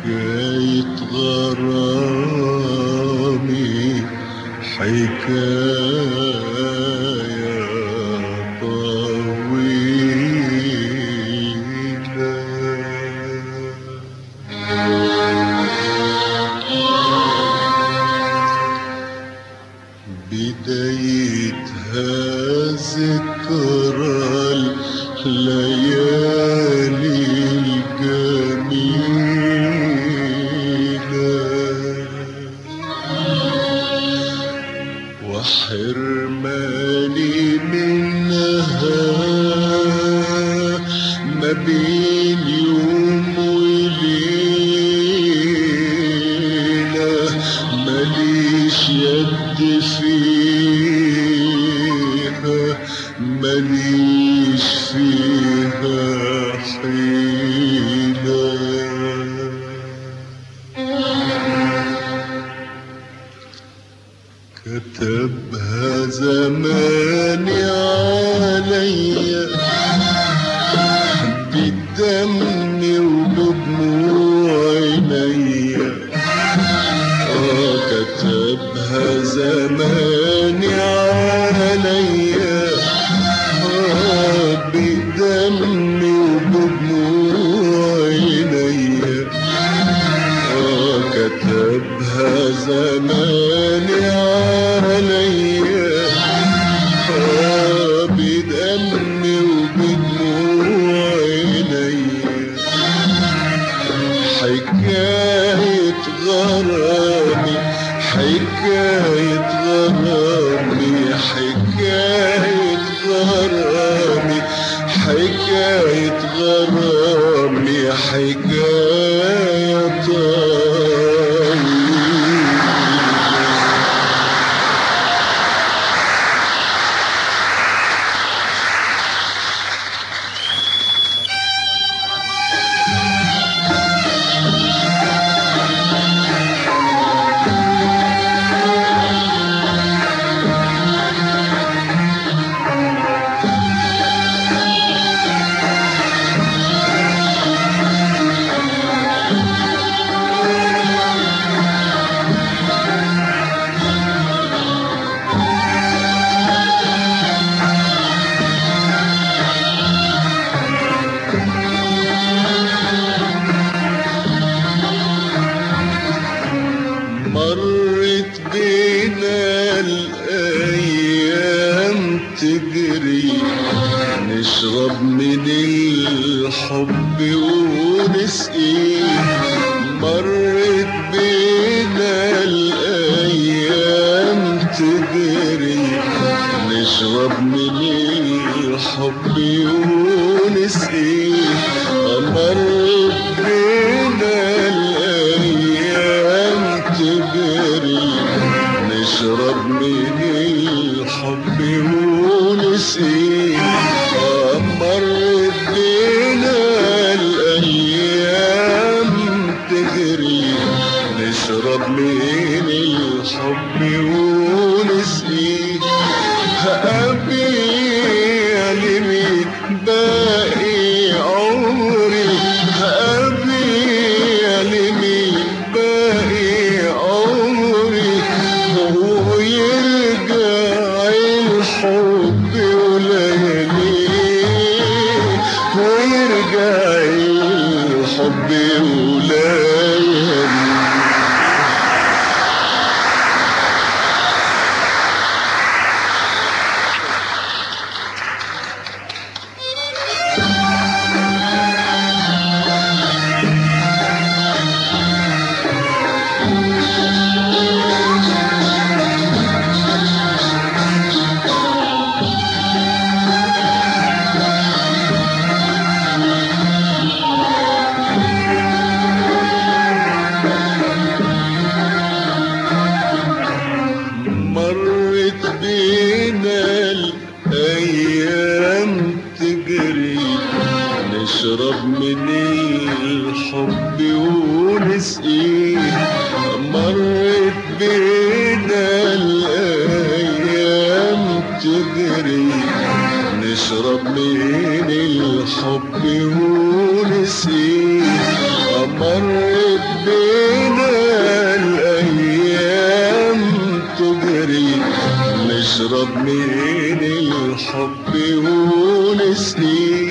حكاية غرامي حكاية لها زمان take a الجري نشرب من الحب ونسيب مرت بينا الأيام تجري. نشرب من الحب ونسيب صبي أيام تجري نشرب من الحب ونسقيه مرت بينا الأيام تجري نشرب من الحب ونسقيه مرت بينا الأيام تجري نشرب من honesty.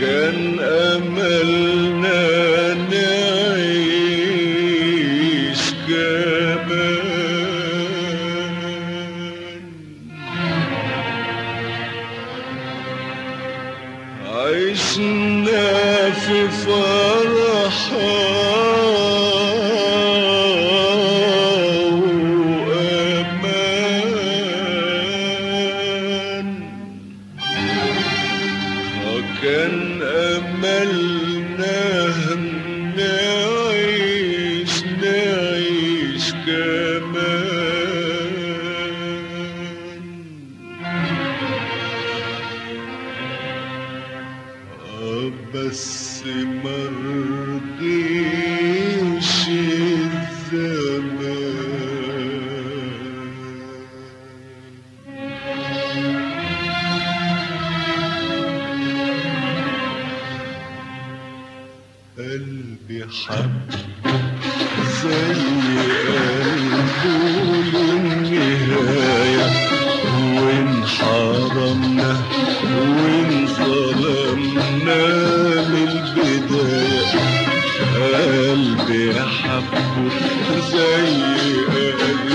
كان أملنا simmer حبه زي قلبي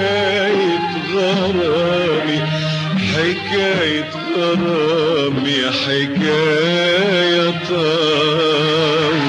حكاية غرامي حكاية غرامي حكاية طاري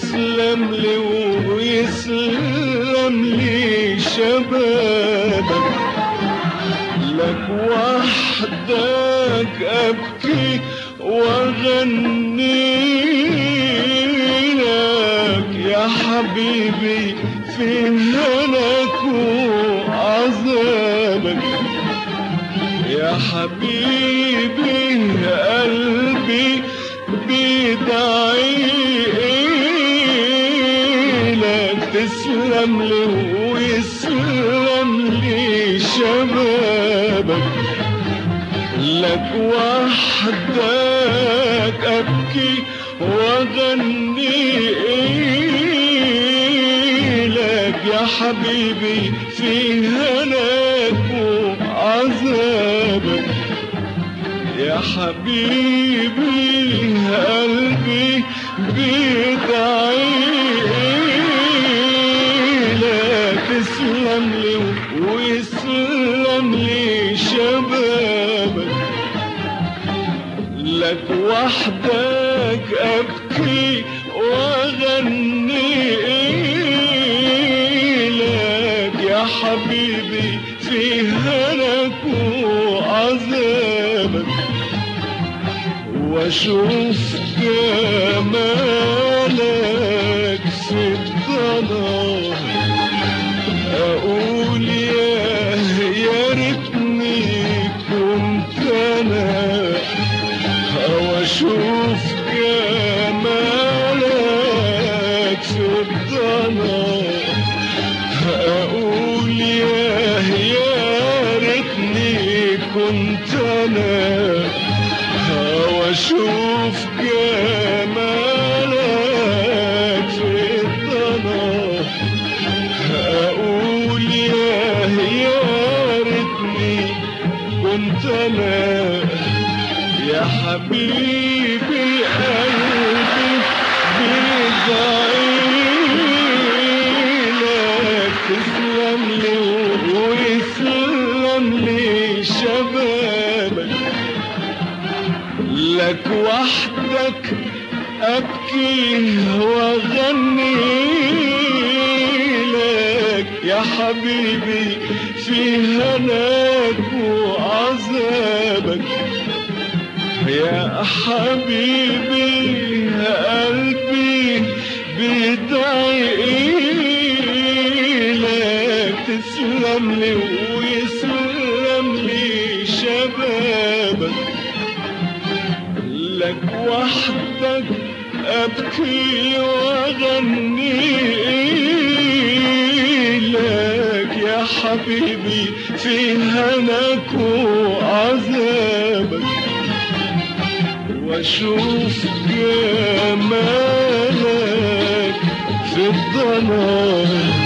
لك تسلم لي ويسلم لي شبابك. لك وحدك أبكي وأغني لك. يا حبيبي في هناك تسلم لي ويسلم لي شبابك لك وحدك أبكي وأغني لك يا حبيبي في هناك وعذابك يا حبيبي وحدك أبكي وأغني لك يا حبيبي في هناك وعذابك واشوف جمالك في الضلال you. يا حبيبي قلبي بيدعي لك. تسلم لي ويسلم لي شبابك. لك وحدك أبكي وأغني لك يا حبيبي. في هناك وعذابك واشوف جمالك في الضلال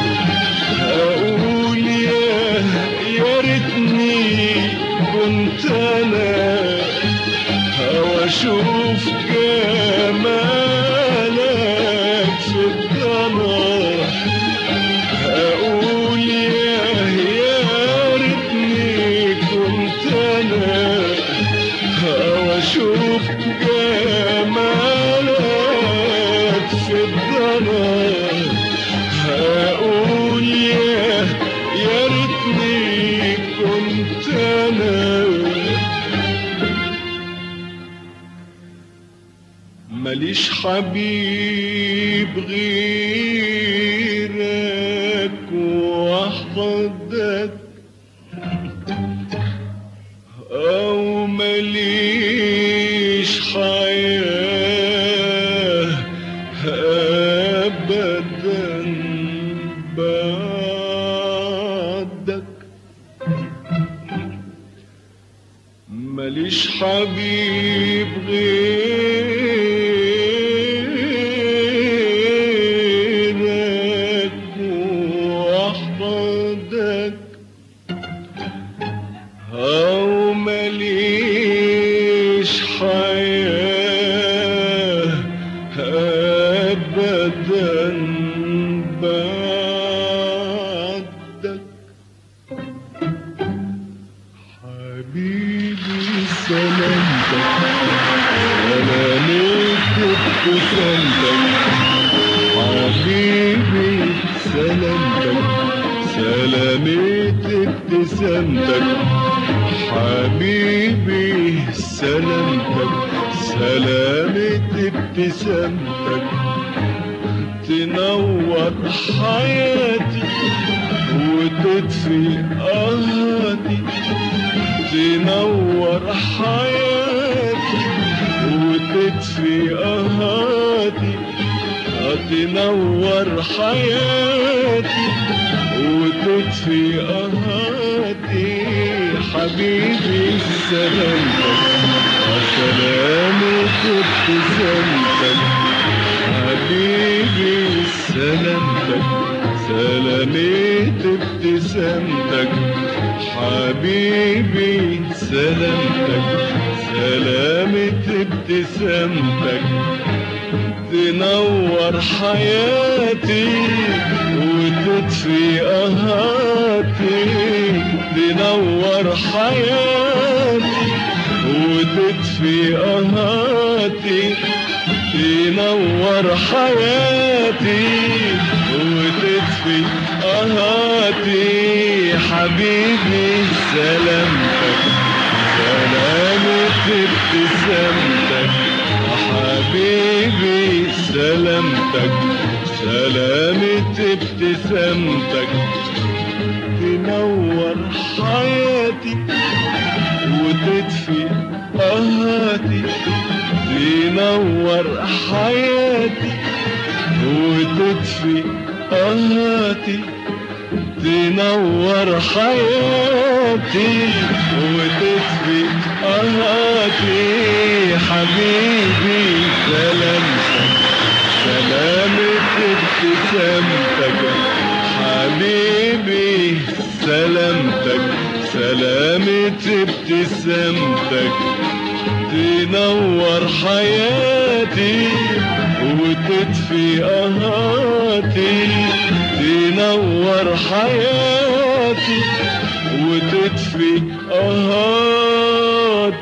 حبيب غيرك وحدك أو ماليش حياة أبدا بعدك. ماليش حبيب مش حياة أبدا بعدك. حبيبي سلامتك أنا موت بسلامتك حبيبي سلامتك سلامتك ابتسامتك حبيبي سلامتك سلامة ابتسامتك تنور حياتي وتطفي قهرتي تنور حياتي وتطفي قهرتي تنور حياتي وتطفي قهرتي حبيبي سلامتك. سلامة ابتسامتك حبيبي سلامتك. سلامة ابتسامتك حبيبي سلامتك. سلامة ابتسامتك تنور حياتي وتطفي قهاتي تنور حياتي. وتطفي قهاتي تنور حياتي. وتطفي قهاتي حبيبي سلامتك. سلامة ابتسامتك. حبيبي سلامتك. سلامة ابتسامتك. تنور حياتي وتطفي قهاتي تنور حياتي وتطفي قهاتي حبيبي سلامتك سلامة ابتسامتك حبيبي سلامتك سلامة ابتسامتك تنور حياتي وتطفي قهاتي تنور حياتي وتطفي قهاتي